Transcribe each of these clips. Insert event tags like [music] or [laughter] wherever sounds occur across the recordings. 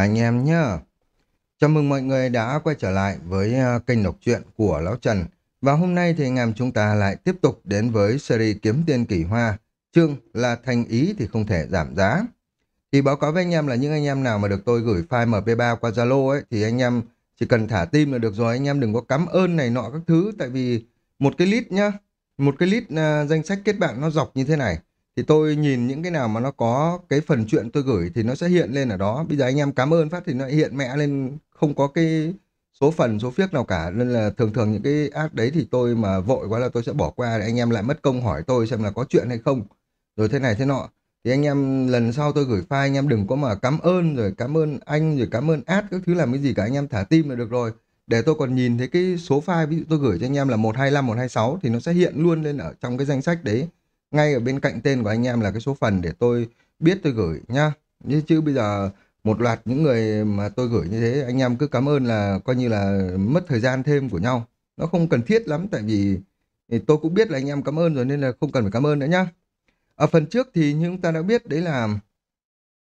anh em nhé, Chào mừng mọi người đã quay trở lại với à, kênh đọc truyện của Lão Trần. Và hôm nay thì anh em chúng ta lại tiếp tục đến với series Kiếm Tiên Kỳ Hoa. Chương là thành ý thì không thể giảm giá. Thì báo cáo với anh em là những anh em nào mà được tôi gửi file MP3 qua Zalo ấy thì anh em chỉ cần thả tim là được rồi. Anh em đừng có cắm ơn này nọ các thứ tại vì một cái list nhá, một cái list uh, danh sách kết bạn nó dọc như thế này thì tôi nhìn những cái nào mà nó có cái phần chuyện tôi gửi thì nó sẽ hiện lên ở đó. Bây giờ anh em cảm ơn phát thì nó hiện mẹ lên không có cái số phần, số phiếc nào cả. Nên là thường thường những cái ad đấy thì tôi mà vội quá là tôi sẽ bỏ qua để anh em lại mất công hỏi tôi xem là có chuyện hay không. Rồi thế này thế nọ. Thì anh em lần sau tôi gửi file anh em đừng có mà cảm ơn rồi cảm ơn anh rồi cảm ơn ad các thứ làm cái gì cả anh em thả tim là được rồi. Để tôi còn nhìn thấy cái số file ví dụ tôi gửi cho anh em là 125, 126 thì nó sẽ hiện luôn lên ở trong cái danh sách đấy ngay ở bên cạnh tên của anh em là cái số phần để tôi biết tôi gửi nhá. Như chứ bây giờ một loạt những người mà tôi gửi như thế anh em cứ cảm ơn là coi như là mất thời gian thêm của nhau. Nó không cần thiết lắm tại vì thì tôi cũng biết là anh em cảm ơn rồi nên là không cần phải cảm ơn nữa nhá. Ở phần trước thì như chúng ta đã biết đấy là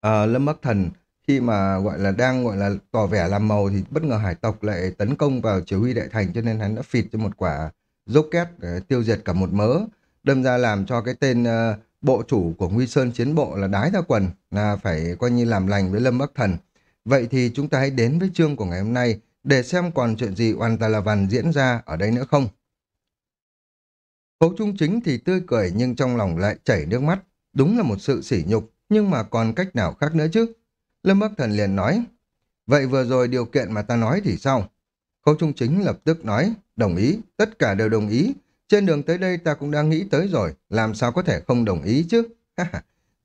uh, Lâm Bắc Thần khi mà gọi là đang gọi là tỏ vẻ làm màu thì bất ngờ hải tộc lại tấn công vào chỉ huy đại thành cho nên hắn đã phịt cho một quả rocket để tiêu diệt cả một mớ đâm ra làm cho cái tên uh, bộ chủ của Nguy Sơn chiến bộ là đái ra quần, là phải coi như làm lành với Lâm Bắc Thần. Vậy thì chúng ta hãy đến với chương của ngày hôm nay để xem còn chuyện gì oan toàn là văn diễn ra ở đây nữa không. Cố trung chính thì tươi cười nhưng trong lòng lại chảy nước mắt. Đúng là một sự sỉ nhục, nhưng mà còn cách nào khác nữa chứ? Lâm Bắc Thần liền nói, vậy vừa rồi điều kiện mà ta nói thì sao? Cố trung chính lập tức nói, đồng ý, tất cả đều đồng ý, trên đường tới đây ta cũng đang nghĩ tới rồi, làm sao có thể không đồng ý chứ?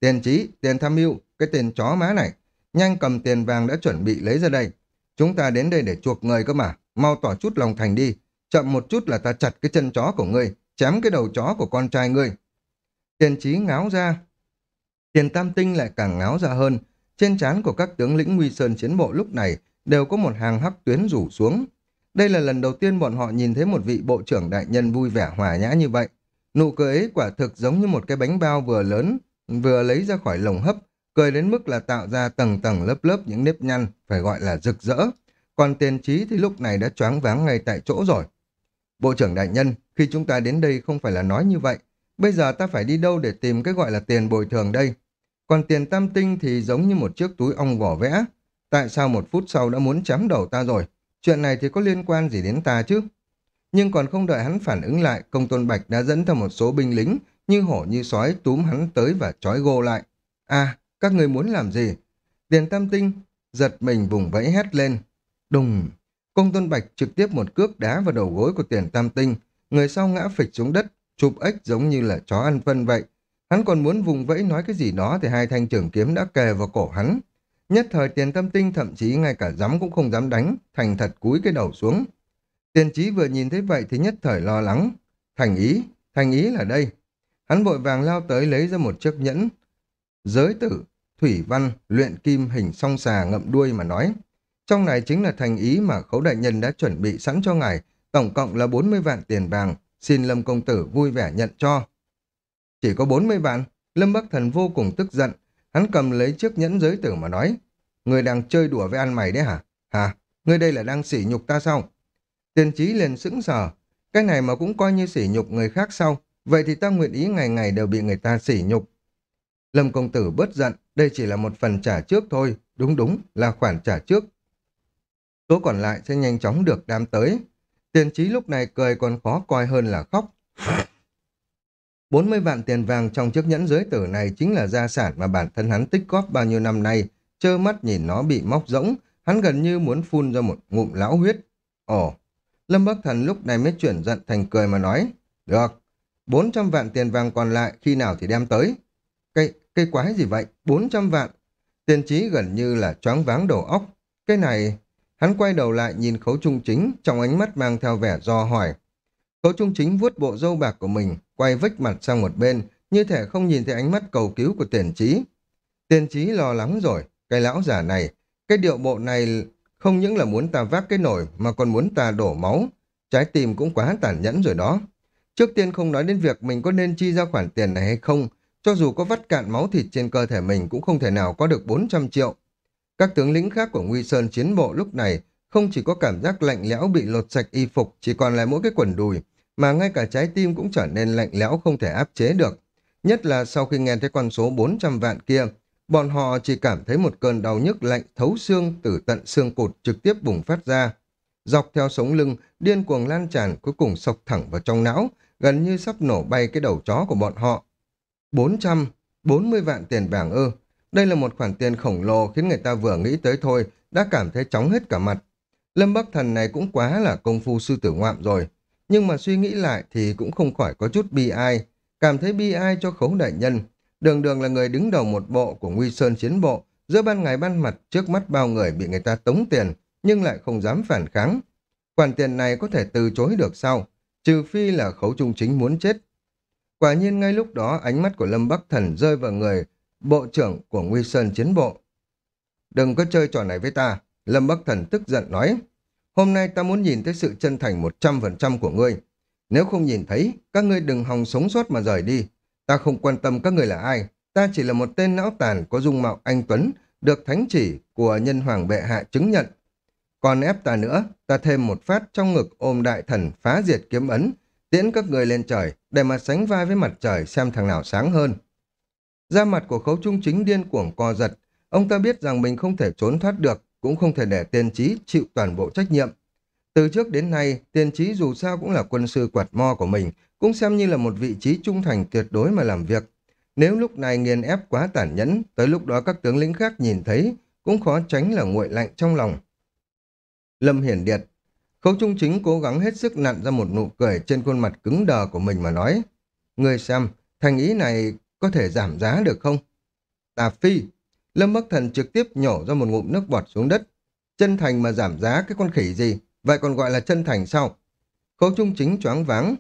tiền trí, tiền tham mưu, cái tiền chó má này. Nhanh cầm tiền vàng đã chuẩn bị lấy ra đây. Chúng ta đến đây để chuộc người cơ mà, mau tỏ chút lòng thành đi. Chậm một chút là ta chặt cái chân chó của ngươi, chém cái đầu chó của con trai ngươi. Tiền trí ngáo ra. Tiền tam tinh lại càng ngáo ra hơn. Trên trán của các tướng lĩnh nguy sơn chiến bộ lúc này đều có một hàng hắc tuyến rủ xuống. Đây là lần đầu tiên bọn họ nhìn thấy một vị bộ trưởng đại nhân vui vẻ hòa nhã như vậy. Nụ cười ấy quả thực giống như một cái bánh bao vừa lớn, vừa lấy ra khỏi lồng hấp, cười đến mức là tạo ra tầng tầng lớp lớp những nếp nhăn, phải gọi là rực rỡ. Còn tiền trí thì lúc này đã choáng váng ngay tại chỗ rồi. Bộ trưởng đại nhân, khi chúng ta đến đây không phải là nói như vậy. Bây giờ ta phải đi đâu để tìm cái gọi là tiền bồi thường đây? Còn tiền tam tinh thì giống như một chiếc túi ong vỏ vẽ. Tại sao một phút sau đã muốn chém đầu ta rồi? Chuyện này thì có liên quan gì đến ta chứ? Nhưng còn không đợi hắn phản ứng lại, công tôn bạch đã dẫn theo một số binh lính, như hổ như sói túm hắn tới và trói gô lại. À, các người muốn làm gì? Tiền tam tinh, giật mình vùng vẫy hét lên. Đùng! Công tôn bạch trực tiếp một cước đá vào đầu gối của tiền tam tinh, người sau ngã phịch xuống đất, chụp ếch giống như là chó ăn phân vậy. Hắn còn muốn vùng vẫy nói cái gì đó thì hai thanh trưởng kiếm đã kề vào cổ hắn. Nhất thời tiền tâm tinh thậm chí ngay cả dám cũng không dám đánh, thành thật cúi cái đầu xuống. Tiền trí vừa nhìn thấy vậy thì nhất thời lo lắng. Thành ý, thành ý là đây. Hắn vội vàng lao tới lấy ra một chiếc nhẫn. Giới tử, thủy văn, luyện kim hình song xà ngậm đuôi mà nói. Trong này chính là thành ý mà khấu đại nhân đã chuẩn bị sẵn cho ngài, tổng cộng là 40 vạn tiền vàng, xin Lâm Công Tử vui vẻ nhận cho. Chỉ có 40 vạn, Lâm Bắc Thần vô cùng tức giận, Hắn cầm lấy chiếc nhẫn giới tử mà nói, người đang chơi đùa với ăn mày đấy hả? Hả? Người đây là đang sỉ nhục ta sao? Tiền trí liền sững sờ, cái này mà cũng coi như sỉ nhục người khác sao? Vậy thì ta nguyện ý ngày ngày đều bị người ta sỉ nhục. Lâm công tử bớt giận, đây chỉ là một phần trả trước thôi, đúng đúng là khoản trả trước. Số còn lại sẽ nhanh chóng được đám tới. Tiền trí lúc này cười còn khó coi hơn là khóc. 40 vạn tiền vàng trong chiếc nhẫn giới tử này chính là gia sản mà bản thân hắn tích góp bao nhiêu năm nay, trơ mắt nhìn nó bị móc rỗng, hắn gần như muốn phun ra một ngụm lão huyết. Ồ, Lâm Bắc Thần lúc này mới chuyển giận thành cười mà nói, được, 400 vạn tiền vàng còn lại khi nào thì đem tới. Cây, cây quái gì vậy? 400 vạn. Tiền trí gần như là choáng váng đầu óc. Cái này, hắn quay đầu lại nhìn khấu trung chính, trong ánh mắt mang theo vẻ do hỏi. Cậu trung chính vuốt bộ râu bạc của mình, quay vách mặt sang một bên, như thể không nhìn thấy ánh mắt cầu cứu của tiền trí. Tiền trí lo lắng rồi, cái lão giả này, cái điệu bộ này không những là muốn ta vác cái nổi mà còn muốn ta đổ máu. Trái tim cũng quá tàn nhẫn rồi đó. Trước tiên không nói đến việc mình có nên chi ra khoản tiền này hay không, cho dù có vắt cạn máu thịt trên cơ thể mình cũng không thể nào có được 400 triệu. Các tướng lĩnh khác của Nguy Sơn chiến bộ lúc này không chỉ có cảm giác lạnh lẽo bị lột sạch y phục, chỉ còn lại mỗi cái quần đùi, mà ngay cả trái tim cũng trở nên lạnh lẽo không thể áp chế được. Nhất là sau khi nghe thấy con số 400 vạn kia, bọn họ chỉ cảm thấy một cơn đau nhức lạnh thấu xương từ tận xương cột trực tiếp bùng phát ra. Dọc theo sống lưng, điên cuồng lan tràn cuối cùng sộc thẳng vào trong não, gần như sắp nổ bay cái đầu chó của bọn họ. 440 vạn tiền bảng ư. Đây là một khoản tiền khổng lồ khiến người ta vừa nghĩ tới thôi, đã cảm thấy chóng hết cả mặt. Lâm Bắc Thần này cũng quá là công phu sư tử ngoạm rồi. Nhưng mà suy nghĩ lại thì cũng không khỏi có chút bi ai. Cảm thấy bi ai cho khấu đại nhân. Đường đường là người đứng đầu một bộ của Nguy Sơn chiến bộ, giữa ban ngày ban mặt trước mắt bao người bị người ta tống tiền, nhưng lại không dám phản kháng. Khoản tiền này có thể từ chối được sao? Trừ phi là khấu trung chính muốn chết. Quả nhiên ngay lúc đó ánh mắt của Lâm Bắc Thần rơi vào người bộ trưởng của Nguy Sơn chiến bộ. Đừng có chơi trò này với ta, Lâm Bắc Thần tức giận nói. Hôm nay ta muốn nhìn thấy sự chân thành 100% của ngươi. Nếu không nhìn thấy, các ngươi đừng hòng sống sót mà rời đi. Ta không quan tâm các ngươi là ai. Ta chỉ là một tên não tàn có dung mạo anh Tuấn, được thánh chỉ của nhân hoàng bệ hạ chứng nhận. Còn ép ta nữa, ta thêm một phát trong ngực ôm đại thần phá diệt kiếm ấn, tiễn các người lên trời để mà sánh vai với mặt trời xem thằng nào sáng hơn. Da mặt của khấu trung chính điên cuồng co giật, ông ta biết rằng mình không thể trốn thoát được, cũng không thể để tiên trí chịu toàn bộ trách nhiệm. Từ trước đến nay, tiên trí dù sao cũng là quân sư quạt mo của mình, cũng xem như là một vị trí trung thành tuyệt đối mà làm việc. Nếu lúc này nghiền ép quá tàn nhẫn, tới lúc đó các tướng lĩnh khác nhìn thấy, cũng khó tránh là nguội lạnh trong lòng. Lâm Hiển Điệt Khấu Trung Chính cố gắng hết sức nặn ra một nụ cười trên khuôn mặt cứng đờ của mình mà nói. Người xem, thành ý này có thể giảm giá được không? Tà Phi, Lâm Bắc Thần trực tiếp nhổ ra một ngụm nước bọt xuống đất. Chân thành mà giảm giá cái con khỉ gì? Vậy còn gọi là chân thành sao? Khấu Trung Chính choáng váng.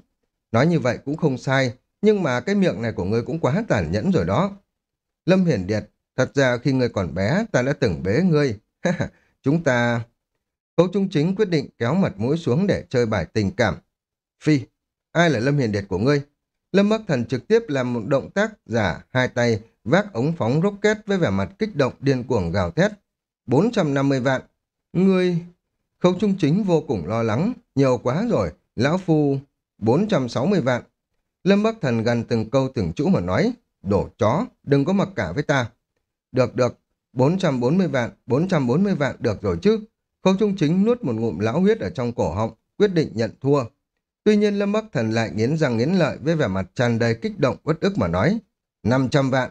Nói như vậy cũng không sai, nhưng mà cái miệng này của ngươi cũng quá tàn nhẫn rồi đó. Lâm Hiển Điệt, thật ra khi ngươi còn bé, ta đã từng bế ngươi. Chúng ta... Khấu Trung Chính quyết định kéo mặt mũi xuống để chơi bài tình cảm. Phi, ai là Lâm Hiền Điệt của ngươi? Lâm Bắc Thần trực tiếp làm một động tác giả hai tay vác ống phóng rocket với vẻ mặt kích động điên cuồng gào thét. 450 vạn. Ngươi... khâu Trung Chính vô cùng lo lắng. Nhiều quá rồi. Lão Phu... 460 vạn. Lâm Bắc Thần gần từng câu từng chữ mà nói. Đổ chó, đừng có mặc cả với ta. Được được, 440 vạn, 440 vạn được rồi chứ. Khâu Trung Chính nuốt một ngụm lão huyết ở trong cổ họng, quyết định nhận thua. Tuy nhiên Lâm Bắc Thần lại nghiến răng nghiến lợi với vẻ mặt tràn đầy kích động uất ức mà nói. 500 vạn.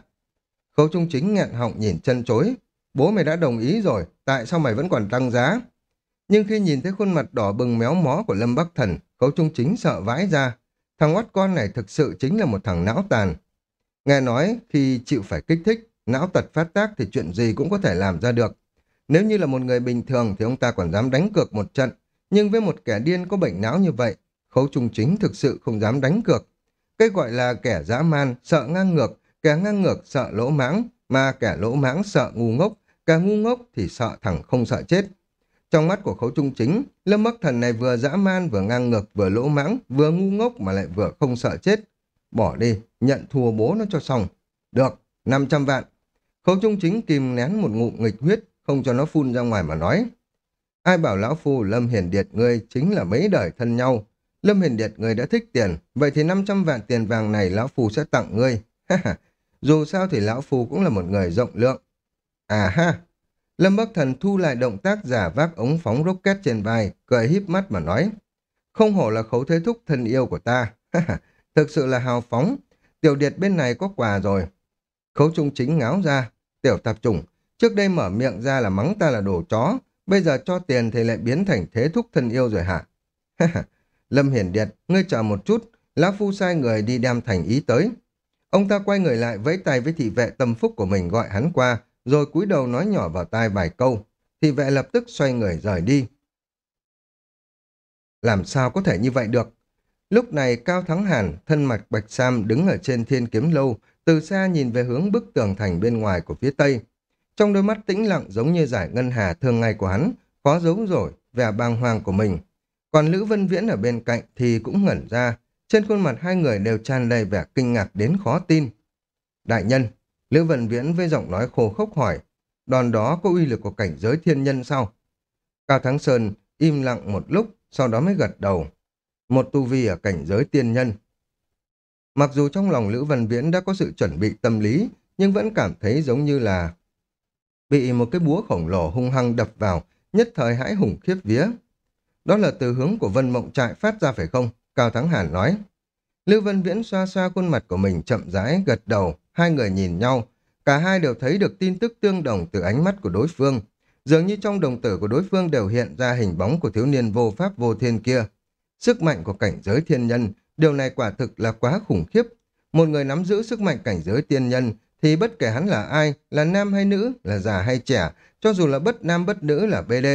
Khấu Trung Chính nghẹn họng nhìn chân chối. Bố mày đã đồng ý rồi, tại sao mày vẫn còn tăng giá? Nhưng khi nhìn thấy khuôn mặt đỏ bừng méo mó của Lâm Bắc Thần, Khấu Trung Chính sợ vãi ra. Thằng oát con này thực sự chính là một thằng não tàn. Nghe nói khi chịu phải kích thích, não tật phát tác thì chuyện gì cũng có thể làm ra được. Nếu như là một người bình thường thì ông ta còn dám đánh cược một trận, nhưng với một kẻ điên có bệnh não như vậy, khấu trung chính thực sự không dám đánh cược. Cái gọi là kẻ dã man, sợ ngang ngược, kẻ ngang ngược sợ lỗ mãng, mà kẻ lỗ mãng sợ ngu ngốc, kẻ ngu ngốc thì sợ thẳng không sợ chết. Trong mắt của khấu trung chính, lâm bắc thần này vừa dã man, vừa ngang ngược, vừa lỗ mãng, vừa ngu ngốc mà lại vừa không sợ chết. Bỏ đi, nhận thua bố nó cho xong. Được, 500 vạn. Khấu trung chính kìm nén một ngụm nghịch huyết, không cho nó phun ra ngoài mà nói. Ai bảo lão phu Lâm Hiền Điệt ngươi chính là mấy đời thân nhau. Lâm Hiền Điệt ngươi đã thích tiền, vậy thì 500 vạn tiền vàng này lão phu sẽ tặng ngươi. Dù sao thì lão phu cũng là một người rộng lượng. À ha! Lâm Bắc Thần thu lại động tác giả vác ống phóng rocket trên vai, cười híp mắt mà nói. Không hổ là khấu thế thúc thân yêu của ta. Thực sự là hào phóng. Tiểu Điệt bên này có quà rồi. Khấu trung chính ngáo ra. Tiểu tạp chủng, Trước đây mở miệng ra là mắng ta là đồ chó, bây giờ cho tiền thì lại biến thành thế thúc thân yêu rồi hả? Lâm Hiển Điệt, ngươi chờ một chút, Lão Phu sai người đi đem thành ý tới. Ông ta quay người lại vẫy tay với thị vệ tâm phúc của mình gọi hắn qua, rồi cúi đầu nói nhỏ vào tai vài câu. Thị vệ lập tức xoay người rời đi. Làm sao có thể như vậy được? Lúc này Cao Thắng Hàn, thân mặt Bạch Sam đứng ở trên thiên kiếm lâu, từ xa nhìn về hướng bức tường thành bên ngoài của phía tây. Trong đôi mắt tĩnh lặng giống như giải ngân hà thường ngày của hắn, khó giấu rồi vẻ bàng hoàng của mình. Còn Lữ Vân Viễn ở bên cạnh thì cũng ngẩn ra, trên khuôn mặt hai người đều tràn đầy vẻ kinh ngạc đến khó tin. Đại nhân, Lữ Vân Viễn với giọng nói khô khốc hỏi, đòn đó có uy lực của cảnh giới thiên nhân sao? Cao Thắng Sơn im lặng một lúc, sau đó mới gật đầu. Một tu vi ở cảnh giới tiên nhân. Mặc dù trong lòng Lữ Văn Viễn đã có sự chuẩn bị tâm lý, nhưng vẫn cảm thấy giống như là bị một cái búa khổng lồ hung hăng đập vào, nhất thời hãi hùng khiếp vía. Đó là từ hướng của Vân Mộng Trại phát ra phải không? Cao Thắng Hàn nói. Lưu Vân Viễn xoa xoa khuôn mặt của mình chậm rãi, gật đầu, hai người nhìn nhau. Cả hai đều thấy được tin tức tương đồng từ ánh mắt của đối phương. Dường như trong đồng tử của đối phương đều hiện ra hình bóng của thiếu niên vô pháp vô thiên kia. Sức mạnh của cảnh giới thiên nhân, điều này quả thực là quá khủng khiếp. Một người nắm giữ sức mạnh cảnh giới thiên nhân thì bất kể hắn là ai, là nam hay nữ, là già hay trẻ, cho dù là bất nam bất nữ là BD,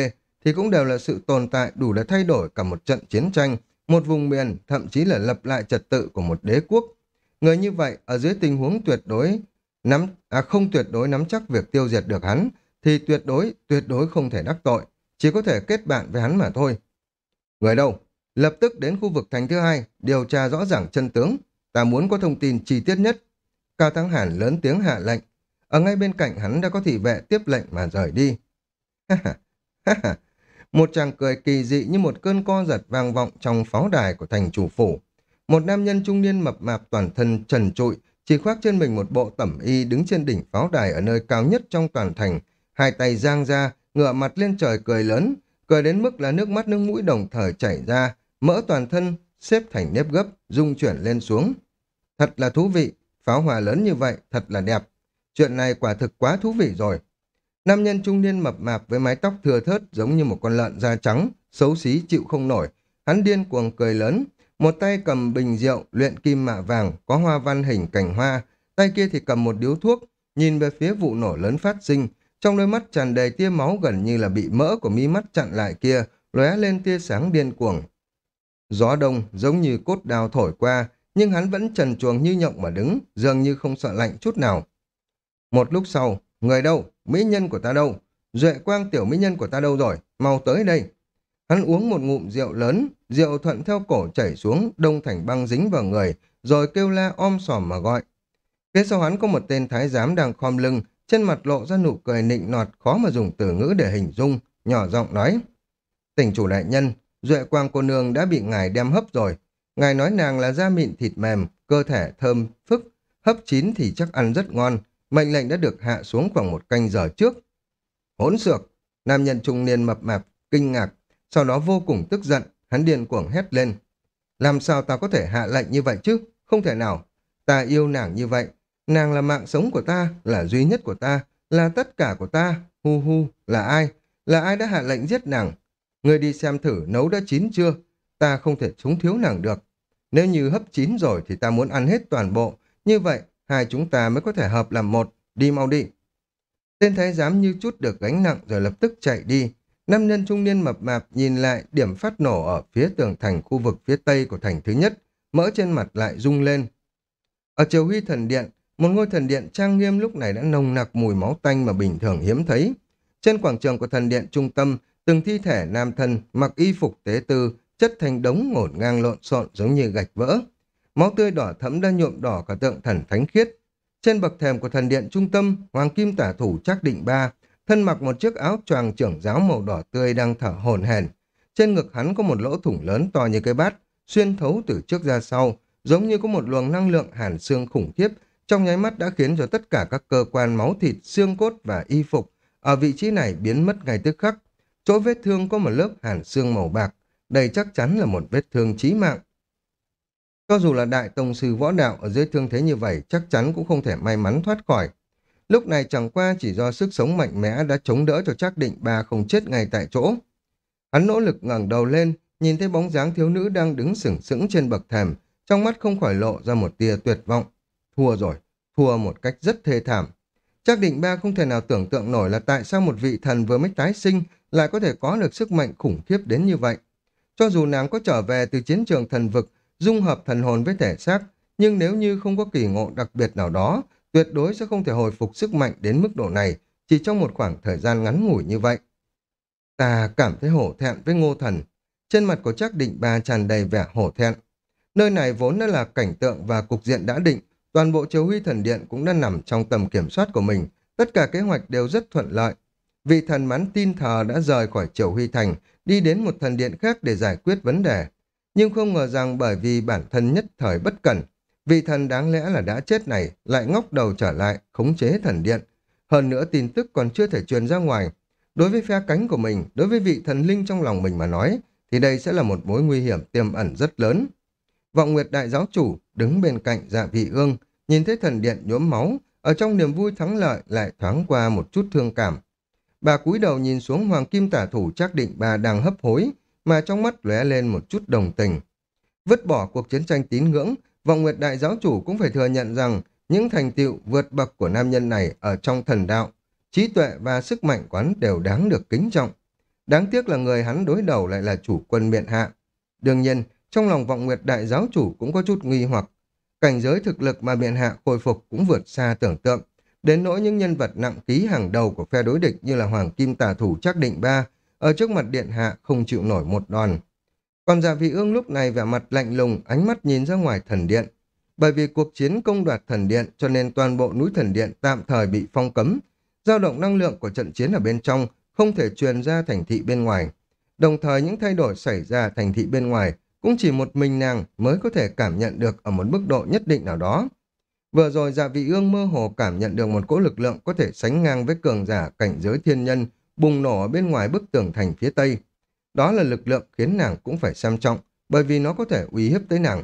thì cũng đều là sự tồn tại đủ để thay đổi cả một trận chiến tranh, một vùng miền, thậm chí là lập lại trật tự của một đế quốc. Người như vậy, ở dưới tình huống tuyệt đối, nắm à không tuyệt đối nắm chắc việc tiêu diệt được hắn, thì tuyệt đối, tuyệt đối không thể đắc tội, chỉ có thể kết bạn với hắn mà thôi. Người đâu? Lập tức đến khu vực thành thứ hai, điều tra rõ ràng chân tướng. Ta muốn có thông tin chi tiết nhất. Cao Thắng Hàn lớn tiếng hạ lệnh. Ở ngay bên cạnh hắn đã có thị vệ tiếp lệnh mà rời đi một chàng cười kỳ dị như một cơn co giật vang vọng trong pháo đài của thành chủ phủ. Một nam nhân trung niên mập mạp toàn thân trần trụi, chỉ khoác trên mình một bộ tẩm y đứng trên đỉnh pháo đài ở nơi cao nhất trong toàn thành, hai tay giang ra, ngựa mặt lên trời cười lớn, cười đến mức là nước mắt nước mũi đồng thời chảy ra, mỡ toàn thân xếp thành nếp gấp, rung chuyển lên xuống. Thật là thú vị, pháo hòa lớn như vậy, thật là đẹp. Chuyện này quả thực quá thú vị rồi. Nam nhân trung niên mập mạp với mái tóc thừa thớt giống như một con lợn da trắng, xấu xí chịu không nổi. Hắn điên cuồng cười lớn, một tay cầm bình rượu luyện kim mạ vàng có hoa văn hình cành hoa, tay kia thì cầm một điếu thuốc, nhìn về phía vụ nổ lớn phát sinh, trong đôi mắt tràn đầy tia máu gần như là bị mỡ của mi mắt chặn lại kia, lóe lên tia sáng điên cuồng. Gió đông giống như cốt đào thổi qua, nhưng hắn vẫn trần chuồng như nhộng mà đứng, dường như không sợ lạnh chút nào. Một lúc sau, người đâu? Mỹ nhân của ta đâu? Duệ quang tiểu mỹ nhân của ta đâu rồi? Mau tới đây. Hắn uống một ngụm rượu lớn, rượu thuận theo cổ chảy xuống, đông thành băng dính vào người, rồi kêu la om sòm mà gọi. Phía sau hắn có một tên thái giám đang khom lưng, trên mặt lộ ra nụ cười nịnh nọt khó mà dùng từ ngữ để hình dung, nhỏ giọng nói. Tỉnh chủ đại nhân, Duệ quang cô nương đã bị ngài đem hấp rồi. Ngài nói nàng là da mịn thịt mềm, cơ thể thơm, phức, hấp chín thì chắc ăn rất ngon. Mệnh lệnh đã được hạ xuống khoảng một canh giờ trước. Hỗn xược, nam nhân trung niên mập mạp, kinh ngạc, sau đó vô cùng tức giận, hắn điên cuồng hét lên. Làm sao ta có thể hạ lệnh như vậy chứ? Không thể nào. Ta yêu nàng như vậy. Nàng là mạng sống của ta, là duy nhất của ta, là tất cả của ta. Hu hu, là ai? Là ai đã hạ lệnh giết nàng? Người đi xem thử nấu đã chín chưa? Ta không thể trúng thiếu nàng được. Nếu như hấp chín rồi thì ta muốn ăn hết toàn bộ. Như vậy, hai chúng ta mới có thể hợp làm một. Đi mau đi. Tên thái giám như chút được gánh nặng rồi lập tức chạy đi. Nam nhân trung niên mập mạp nhìn lại điểm phát nổ ở phía tường thành khu vực phía tây của thành thứ nhất, mỡ trên mặt lại rung lên. Ở triều huy thần điện, một ngôi thần điện trang nghiêm lúc này đã nồng nặc mùi máu tanh mà bình thường hiếm thấy. Trên quảng trường của thần điện trung tâm, từng thi thể nam thân mặc y phục tế tư, chất thành đống ngổn ngang lộn xộn giống như gạch vỡ. Máu tươi đỏ thẫm đã nhuộm đỏ cả tượng thần thánh khiết. Trên bậc thềm của thần điện trung tâm, hoàng kim tả thủ chắc định ba, thân mặc một chiếc áo choàng trưởng giáo màu đỏ tươi đang thở hổn hển. Trên ngực hắn có một lỗ thủng lớn to như cái bát, xuyên thấu từ trước ra sau, giống như có một luồng năng lượng hàn xương khủng khiếp, trong nháy mắt đã khiến cho tất cả các cơ quan máu thịt, xương cốt và y phục ở vị trí này biến mất ngay tức khắc. Chỗ vết thương có một lớp hàn xương màu bạc, đây chắc chắn là một vết thương chí mạng. Cho dù là đại tông sư võ đạo ở dưới thương thế như vậy, chắc chắn cũng không thể may mắn thoát khỏi. Lúc này chẳng qua chỉ do sức sống mạnh mẽ đã chống đỡ cho chắc định ba không chết ngay tại chỗ. Hắn nỗ lực ngẩng đầu lên, nhìn thấy bóng dáng thiếu nữ đang đứng sừng sững trên bậc thềm, trong mắt không khỏi lộ ra một tia tuyệt vọng. Thua rồi, thua một cách rất thê thảm. Chắc định ba không thể nào tưởng tượng nổi là tại sao một vị thần vừa mới tái sinh lại có thể có được sức mạnh khủng khiếp đến như vậy. Cho dù nàng có trở về từ chiến trường thần vực, dung hợp thần hồn với thể xác, nhưng nếu như không có kỳ ngộ đặc biệt nào đó, tuyệt đối sẽ không thể hồi phục sức mạnh đến mức độ này chỉ trong một khoảng thời gian ngắn ngủi như vậy. Ta cảm thấy hổ thẹn với ngô thần. Trên mặt của chắc định ba tràn đầy vẻ hổ thẹn. Nơi này vốn đã là cảnh tượng và cục diện đã định, toàn bộ chiếu huy thần điện cũng đã nằm trong tầm kiểm soát của mình, tất cả kế hoạch đều rất thuận lợi. Vị thần mắn tin thờ đã rời khỏi Triều Huy Thành, đi đến một thần điện khác để giải quyết vấn đề. Nhưng không ngờ rằng bởi vì bản thân nhất thời bất cẩn, vị thần đáng lẽ là đã chết này lại ngóc đầu trở lại, khống chế thần điện. Hơn nữa tin tức còn chưa thể truyền ra ngoài. Đối với phe cánh của mình, đối với vị thần linh trong lòng mình mà nói, thì đây sẽ là một mối nguy hiểm tiềm ẩn rất lớn. Vọng Nguyệt Đại Giáo Chủ đứng bên cạnh dạ vị ương, nhìn thấy thần điện nhuốm máu, ở trong niềm vui thắng lợi lại thoáng qua một chút thương cảm. Bà cúi đầu nhìn xuống Hoàng Kim Tả Thủ chắc định bà đang hấp hối, mà trong mắt lóe lên một chút đồng tình. Vứt bỏ cuộc chiến tranh tín ngưỡng, Vọng Nguyệt Đại Giáo Chủ cũng phải thừa nhận rằng những thành tựu vượt bậc của nam nhân này ở trong thần đạo, trí tuệ và sức mạnh quán đều đáng được kính trọng. Đáng tiếc là người hắn đối đầu lại là chủ quân miện hạ. Đương nhiên, trong lòng Vọng Nguyệt Đại Giáo Chủ cũng có chút nghi hoặc. Cảnh giới thực lực mà miện hạ khôi phục cũng vượt xa tưởng tượng. Đến nỗi những nhân vật nặng ký hàng đầu của phe đối địch như là Hoàng Kim Tà Thủ chắc định ba, ở trước mặt điện hạ không chịu nổi một đòn. Còn giả vị ương lúc này vẻ mặt lạnh lùng, ánh mắt nhìn ra ngoài thần điện. Bởi vì cuộc chiến công đoạt thần điện cho nên toàn bộ núi thần điện tạm thời bị phong cấm. dao động năng lượng của trận chiến ở bên trong không thể truyền ra thành thị bên ngoài. Đồng thời những thay đổi xảy ra thành thị bên ngoài cũng chỉ một mình nàng mới có thể cảm nhận được ở một mức độ nhất định nào đó. Vừa rồi dạ vị ương mơ hồ cảm nhận được một cỗ lực lượng có thể sánh ngang với cường giả cảnh giới thiên nhân bùng nổ ở bên ngoài bức tường thành phía tây. Đó là lực lượng khiến nàng cũng phải xem trọng, bởi vì nó có thể uy hiếp tới nàng.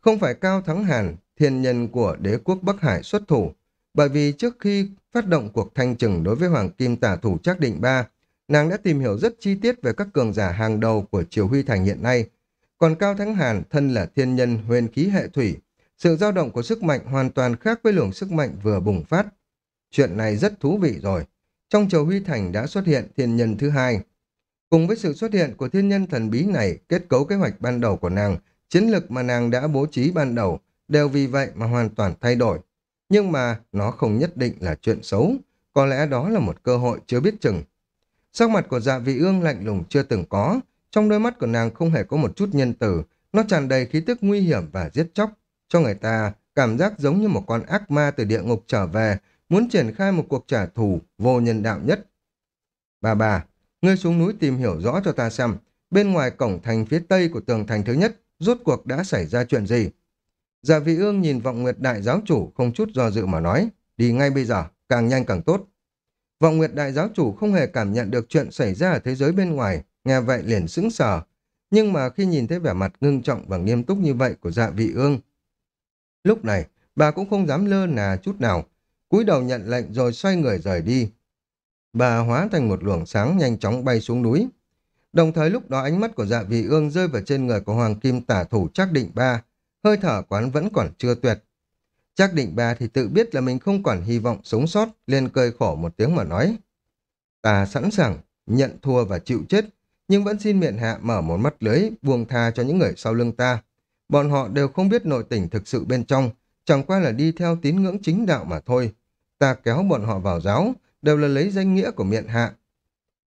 Không phải Cao Thắng Hàn, thiên nhân của đế quốc Bắc Hải xuất thủ, bởi vì trước khi phát động cuộc thanh trừng đối với Hoàng Kim tả thủ chắc định ba, nàng đã tìm hiểu rất chi tiết về các cường giả hàng đầu của Triều Huy Thành hiện nay. Còn Cao Thắng Hàn thân là thiên nhân huyền khí hệ thủy, sự dao động của sức mạnh hoàn toàn khác với luồng sức mạnh vừa bùng phát. Chuyện này rất thú vị rồi. Trong chầu Huy Thành đã xuất hiện thiên nhân thứ hai. Cùng với sự xuất hiện của thiên nhân thần bí này, kết cấu kế hoạch ban đầu của nàng, chiến lược mà nàng đã bố trí ban đầu, đều vì vậy mà hoàn toàn thay đổi. Nhưng mà nó không nhất định là chuyện xấu, có lẽ đó là một cơ hội chưa biết chừng. Sắc mặt của dạ vị ương lạnh lùng chưa từng có, trong đôi mắt của nàng không hề có một chút nhân tử, nó tràn đầy khí tức nguy hiểm và giết chóc, cho người ta cảm giác giống như một con ác ma từ địa ngục trở về, muốn triển khai một cuộc trả thù vô nhân đạo nhất. Bà bà, ngươi xuống núi tìm hiểu rõ cho ta xem, bên ngoài cổng thành phía tây của tường thành thứ nhất, rốt cuộc đã xảy ra chuyện gì? Dạ vị ương nhìn vọng nguyệt đại giáo chủ không chút do dự mà nói, đi ngay bây giờ, càng nhanh càng tốt. Vọng nguyệt đại giáo chủ không hề cảm nhận được chuyện xảy ra ở thế giới bên ngoài, nghe vậy liền sững sờ. Nhưng mà khi nhìn thấy vẻ mặt ngưng trọng và nghiêm túc như vậy của dạ vị ương, lúc này bà cũng không dám lơ là chút nào, cúi đầu nhận lệnh rồi xoay người rời đi. Bà hóa thành một luồng sáng nhanh chóng bay xuống núi. Đồng thời lúc đó ánh mắt của dạ vị ương rơi vào trên người của Hoàng Kim tả thủ chắc định ba, hơi thở quán vẫn còn chưa tuyệt. Chắc định ba thì tự biết là mình không còn hy vọng sống sót, liền cười khổ một tiếng mà nói. Ta sẵn sàng nhận thua và chịu chết, nhưng vẫn xin miệng hạ mở một mắt lưới, buông tha cho những người sau lưng ta. Bọn họ đều không biết nội tình thực sự bên trong, chẳng qua là đi theo tín ngưỡng chính đạo mà thôi. Ta kéo bọn họ vào giáo, đều là lấy danh nghĩa của miệng hạ.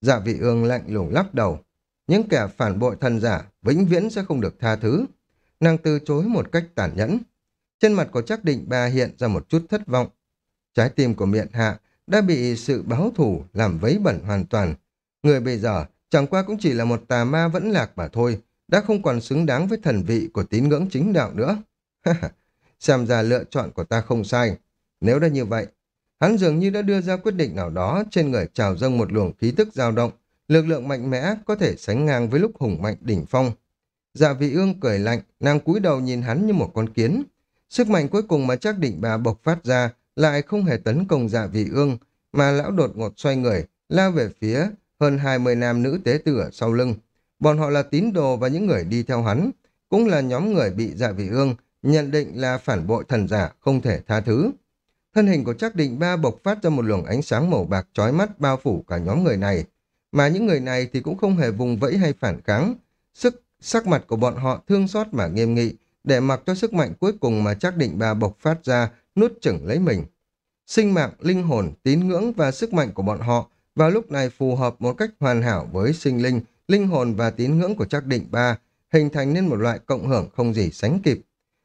Dạ vị ương lạnh lùng lắc đầu. Những kẻ phản bội thần giả vĩnh viễn sẽ không được tha thứ. Nàng từ chối một cách tàn nhẫn. Trên mặt của chắc định bà hiện ra một chút thất vọng. Trái tim của miệng hạ đã bị sự báo thủ làm vấy bẩn hoàn toàn. Người bây giờ chẳng qua cũng chỉ là một tà ma vẫn lạc mà thôi, đã không còn xứng đáng với thần vị của tín ngưỡng chính đạo nữa. [laughs] Xem ra lựa chọn của ta không sai. Nếu đã như vậy, hắn dường như đã đưa ra quyết định nào đó trên người trào dâng một luồng khí tức dao động, lực lượng mạnh mẽ có thể sánh ngang với lúc hùng mạnh đỉnh phong. Dạ vị ương cười lạnh, nàng cúi đầu nhìn hắn như một con kiến. Sức mạnh cuối cùng mà chắc định bà bộc phát ra lại không hề tấn công dạ vị ương, mà lão đột ngột xoay người, lao về phía hơn 20 nam nữ tế tử ở sau lưng. Bọn họ là tín đồ và những người đi theo hắn, cũng là nhóm người bị dạ vị ương, nhận định là phản bội thần giả không thể tha thứ. Thân hình của Trác định ba bộc phát ra một luồng ánh sáng màu bạc chói mắt bao phủ cả nhóm người này, mà những người này thì cũng không hề vùng vẫy hay phản kháng. Sức sắc mặt của bọn họ thương xót mà nghiêm nghị, để mặc cho sức mạnh cuối cùng mà Trác định ba bộc phát ra, nuốt chửng lấy mình. Sinh mạng, linh hồn, tín ngưỡng và sức mạnh của bọn họ vào lúc này phù hợp một cách hoàn hảo với sinh linh, linh hồn và tín ngưỡng của Trác định ba, hình thành nên một loại cộng hưởng không gì sánh kịp.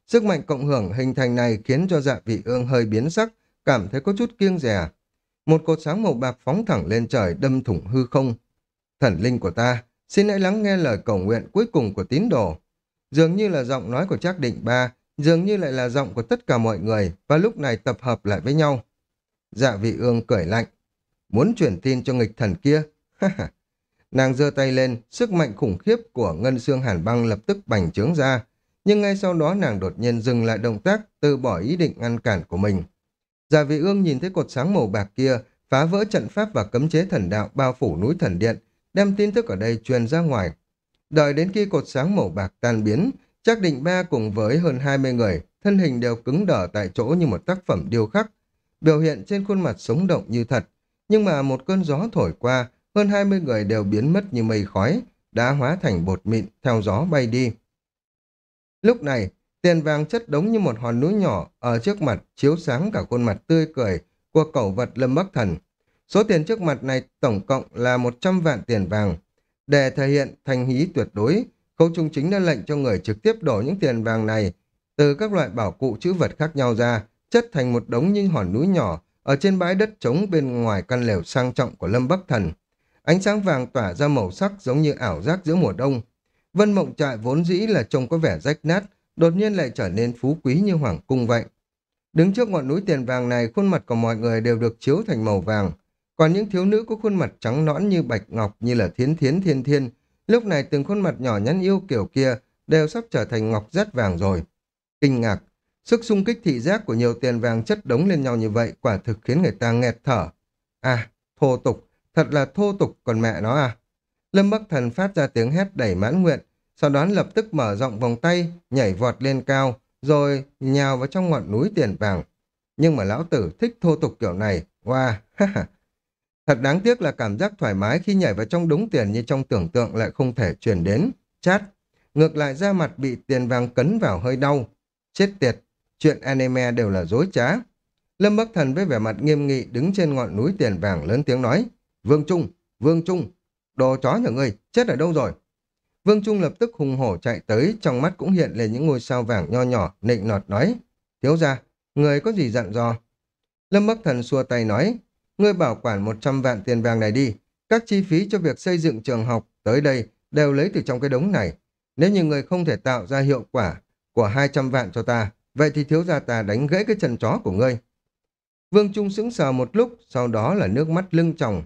Sức mạnh cộng hưởng hình thành này khiến cho dạ vị ương hơi biến sắc, cảm thấy có chút kiêng dè. Một cột sáng màu bạc phóng thẳng lên trời đâm thủng hư không. Thần linh của ta, xin hãy lắng nghe lời cầu nguyện cuối cùng của tín đồ. Dường như là giọng nói của Trác Định Ba, dường như lại là giọng của tất cả mọi người và lúc này tập hợp lại với nhau. Dạ vị ương cười lạnh. Muốn truyền tin cho nghịch thần kia? Nàng giơ tay lên, sức mạnh khủng khiếp của ngân xương hàn băng lập tức bành trướng ra. Nhưng ngay sau đó nàng đột nhiên dừng lại động tác, từ bỏ ý định ngăn cản của mình. Dạ vị ương nhìn thấy cột sáng màu bạc kia, phá vỡ trận pháp và cấm chế thần đạo bao phủ núi thần điện, đem tin tức ở đây truyền ra ngoài. Đợi đến khi cột sáng màu bạc tan biến, chắc định ba cùng với hơn 20 người, thân hình đều cứng đờ tại chỗ như một tác phẩm điêu khắc, biểu hiện trên khuôn mặt sống động như thật. Nhưng mà một cơn gió thổi qua, hơn 20 người đều biến mất như mây khói, đã hóa thành bột mịn theo gió bay đi. Lúc này, tiền vàng chất đống như một hòn núi nhỏ ở trước mặt chiếu sáng cả khuôn mặt tươi cười của cẩu vật Lâm Bắc Thần. Số tiền trước mặt này tổng cộng là 100 vạn tiền vàng. Để thể hiện thành hí tuyệt đối, Khâu Trung Chính đã lệnh cho người trực tiếp đổ những tiền vàng này từ các loại bảo cụ chữ vật khác nhau ra, chất thành một đống như hòn núi nhỏ ở trên bãi đất trống bên ngoài căn lều sang trọng của Lâm Bắc Thần. Ánh sáng vàng tỏa ra màu sắc giống như ảo giác giữa mùa đông. Vân mộng trại vốn dĩ là trông có vẻ rách nát, đột nhiên lại trở nên phú quý như hoàng cung vậy. Đứng trước ngọn núi tiền vàng này, khuôn mặt của mọi người đều được chiếu thành màu vàng. Còn những thiếu nữ có khuôn mặt trắng nõn như bạch ngọc như là thiến thiến thiên thiên, lúc này từng khuôn mặt nhỏ nhắn yêu kiểu kia đều sắp trở thành ngọc rát vàng rồi. Kinh ngạc, sức xung kích thị giác của nhiều tiền vàng chất đống lên nhau như vậy quả thực khiến người ta nghẹt thở. À, thô tục, thật là thô tục còn mẹ nó à. Lâm Bắc Thần phát ra tiếng hét đầy mãn nguyện, sau đó lập tức mở rộng vòng tay, nhảy vọt lên cao, rồi nhào vào trong ngọn núi tiền vàng. Nhưng mà lão tử thích thô tục kiểu này, wow, Thật đáng tiếc là cảm giác thoải mái khi nhảy vào trong đống tiền như trong tưởng tượng lại không thể truyền đến. Chát. Ngược lại da mặt bị tiền vàng cấn vào hơi đau. Chết tiệt. Chuyện anime đều là dối trá. Lâm Bắc Thần với vẻ mặt nghiêm nghị đứng trên ngọn núi tiền vàng lớn tiếng nói. Vương Trung, Vương Trung, đồ chó nhà ngươi, chết ở đâu rồi? Vương Trung lập tức hùng hổ chạy tới, trong mắt cũng hiện lên những ngôi sao vàng nho nhỏ, nịnh nọt nói. Thiếu ra, người có gì dặn dò? Lâm Bắc Thần xua tay nói, ngươi bảo quản 100 vạn tiền vàng này đi. Các chi phí cho việc xây dựng trường học tới đây đều lấy từ trong cái đống này. Nếu như người không thể tạo ra hiệu quả của 200 vạn cho ta, vậy thì thiếu gia ta đánh gãy cái chân chó của ngươi. Vương Trung sững sờ một lúc, sau đó là nước mắt lưng tròng.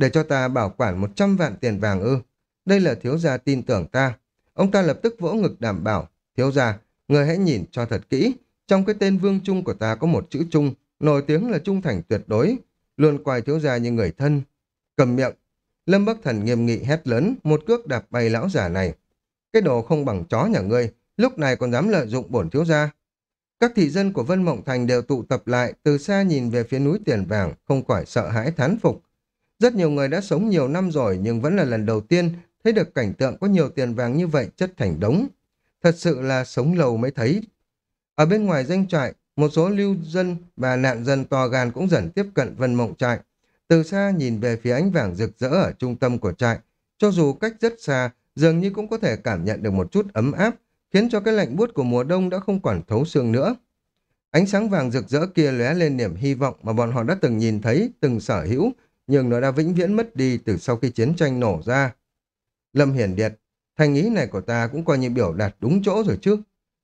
Để cho ta bảo quản 100 vạn tiền vàng ư. Đây là thiếu gia tin tưởng ta. Ông ta lập tức vỗ ngực đảm bảo. Thiếu gia, người hãy nhìn cho thật kỹ. Trong cái tên Vương Trung của ta có một chữ Trung, nổi tiếng là trung thành tuyệt đối luôn coi thiếu gia như người thân. Cầm miệng, Lâm Bắc Thần nghiêm nghị hét lớn, một cước đạp bay lão giả này. Cái đồ không bằng chó nhà ngươi, lúc này còn dám lợi dụng bổn thiếu gia. Các thị dân của Vân Mộng Thành đều tụ tập lại, từ xa nhìn về phía núi tiền vàng, không khỏi sợ hãi thán phục. Rất nhiều người đã sống nhiều năm rồi nhưng vẫn là lần đầu tiên thấy được cảnh tượng có nhiều tiền vàng như vậy chất thành đống. Thật sự là sống lâu mới thấy. Ở bên ngoài danh trại, một số lưu dân và nạn dân to gan cũng dần tiếp cận vân mộng trại. Từ xa nhìn về phía ánh vàng rực rỡ ở trung tâm của trại, cho dù cách rất xa, dường như cũng có thể cảm nhận được một chút ấm áp, khiến cho cái lạnh buốt của mùa đông đã không còn thấu xương nữa. Ánh sáng vàng rực rỡ kia lóe lên niềm hy vọng mà bọn họ đã từng nhìn thấy, từng sở hữu, nhưng nó đã vĩnh viễn mất đi từ sau khi chiến tranh nổ ra. Lâm Hiển Điệt, thành ý này của ta cũng coi như biểu đạt đúng chỗ rồi chứ.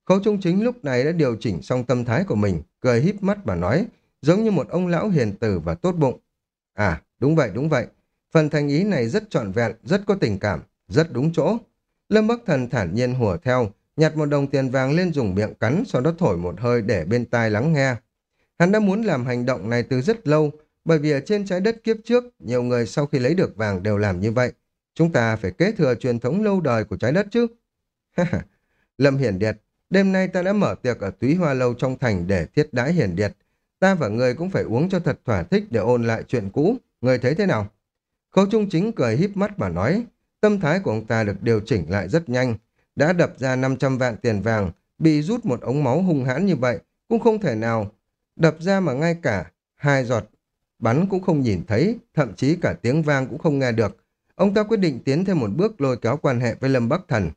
Khấu Trung Chính lúc này đã điều chỉnh xong tâm thái của mình, cười híp mắt và nói, giống như một ông lão hiền từ và tốt bụng. À, đúng vậy, đúng vậy. Phần thành ý này rất trọn vẹn, rất có tình cảm, rất đúng chỗ. Lâm Bắc Thần thản nhiên hùa theo, nhặt một đồng tiền vàng lên dùng miệng cắn, sau đó thổi một hơi để bên tai lắng nghe. Hắn đã muốn làm hành động này từ rất lâu, bởi vì ở trên trái đất kiếp trước, nhiều người sau khi lấy được vàng đều làm như vậy. Chúng ta phải kế thừa truyền thống lâu đời của trái đất chứ. Lâm Hiển Điệt, Đêm nay ta đã mở tiệc ở túy hoa lâu trong thành để thiết đãi hiển điệt. Ta và người cũng phải uống cho thật thỏa thích để ôn lại chuyện cũ. Người thấy thế nào? Khấu Trung Chính cười híp mắt và nói, tâm thái của ông ta được điều chỉnh lại rất nhanh. Đã đập ra 500 vạn tiền vàng, bị rút một ống máu hung hãn như vậy, cũng không thể nào. Đập ra mà ngay cả hai giọt bắn cũng không nhìn thấy, thậm chí cả tiếng vang cũng không nghe được. Ông ta quyết định tiến thêm một bước lôi kéo quan hệ với Lâm Bắc Thần.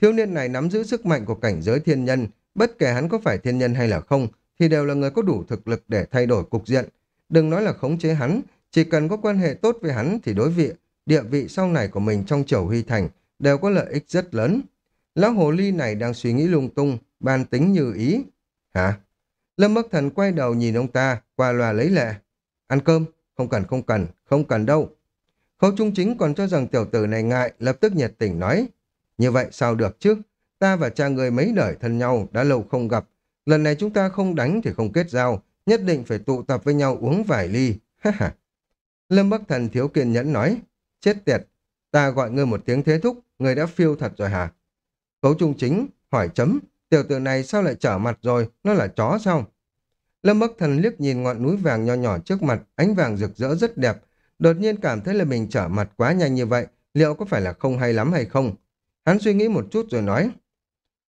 Thiếu niên này nắm giữ sức mạnh của cảnh giới thiên nhân, bất kể hắn có phải thiên nhân hay là không, thì đều là người có đủ thực lực để thay đổi cục diện. Đừng nói là khống chế hắn, chỉ cần có quan hệ tốt với hắn thì đối vị, địa vị sau này của mình trong triều huy thành đều có lợi ích rất lớn. Lão hồ ly này đang suy nghĩ lung tung, bàn tính như ý. Hả? Lâm Bắc Thần quay đầu nhìn ông ta, qua loa lấy lệ. Ăn cơm? Không cần, không cần, không cần đâu. Khấu Trung Chính còn cho rằng tiểu tử này ngại, lập tức nhiệt tình nói. Như vậy sao được chứ? Ta và cha người mấy đời thân nhau, đã lâu không gặp. Lần này chúng ta không đánh thì không kết giao, nhất định phải tụ tập với nhau uống vài ly. [laughs] Lâm Bắc Thần thiếu kiên nhẫn nói. Chết tiệt, ta gọi ngươi một tiếng thế thúc, ngươi đã phiêu thật rồi hả? Khấu Trung Chính hỏi chấm, tiểu tử này sao lại trở mặt rồi, nó là chó sao? Lâm Bắc Thần liếc nhìn ngọn núi vàng nho nhỏ trước mặt, ánh vàng rực rỡ rất đẹp, đột nhiên cảm thấy là mình trở mặt quá nhanh như vậy, liệu có phải là không hay lắm hay không? Hắn suy nghĩ một chút rồi nói,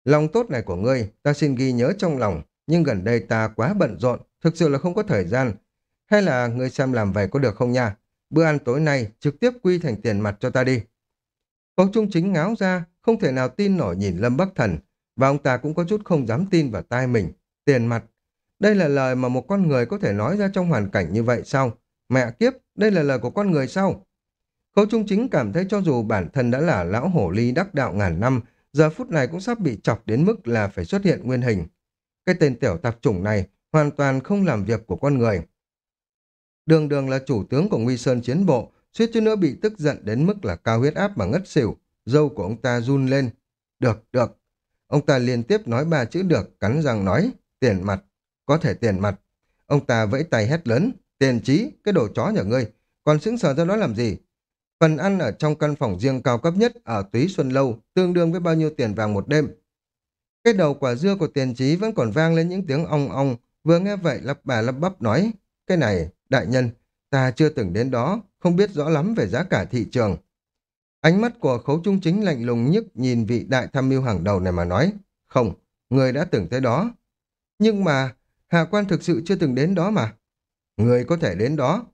lòng tốt này của ngươi, ta xin ghi nhớ trong lòng, nhưng gần đây ta quá bận rộn, thực sự là không có thời gian. Hay là ngươi xem làm vậy có được không nha? Bữa ăn tối nay trực tiếp quy thành tiền mặt cho ta đi. Ông Trung Chính ngáo ra, không thể nào tin nổi nhìn Lâm Bắc Thần, và ông ta cũng có chút không dám tin vào tai mình. Tiền mặt. Đây là lời mà một con người có thể nói ra trong hoàn cảnh như vậy sao? Mẹ kiếp, đây là lời của con người sao? Khấu Trung Chính cảm thấy cho dù bản thân đã là lão hổ ly đắc đạo ngàn năm, giờ phút này cũng sắp bị chọc đến mức là phải xuất hiện nguyên hình. Cái tên tiểu tạp chủng này hoàn toàn không làm việc của con người. Đường đường là chủ tướng của Nguy Sơn chiến bộ, suýt chút nữa bị tức giận đến mức là cao huyết áp mà ngất xỉu. Dâu của ông ta run lên. Được, được. Ông ta liên tiếp nói ba chữ được, cắn răng nói, tiền mặt, có thể tiền mặt. Ông ta vẫy tay hét lớn, tiền trí, cái đồ chó nhà ngươi, còn xứng sờ ra đó làm gì? Phần ăn ở trong căn phòng riêng cao cấp nhất ở Túy Xuân Lâu tương đương với bao nhiêu tiền vàng một đêm. Cái đầu quả dưa của tiền trí vẫn còn vang lên những tiếng ong ong, vừa nghe vậy lắp bà lắp bắp nói, cái này, đại nhân, ta chưa từng đến đó, không biết rõ lắm về giá cả thị trường. Ánh mắt của khấu trung chính lạnh lùng nhức nhìn vị đại tham mưu hàng đầu này mà nói, không, người đã từng tới đó. Nhưng mà, hạ quan thực sự chưa từng đến đó mà. Người có thể đến đó.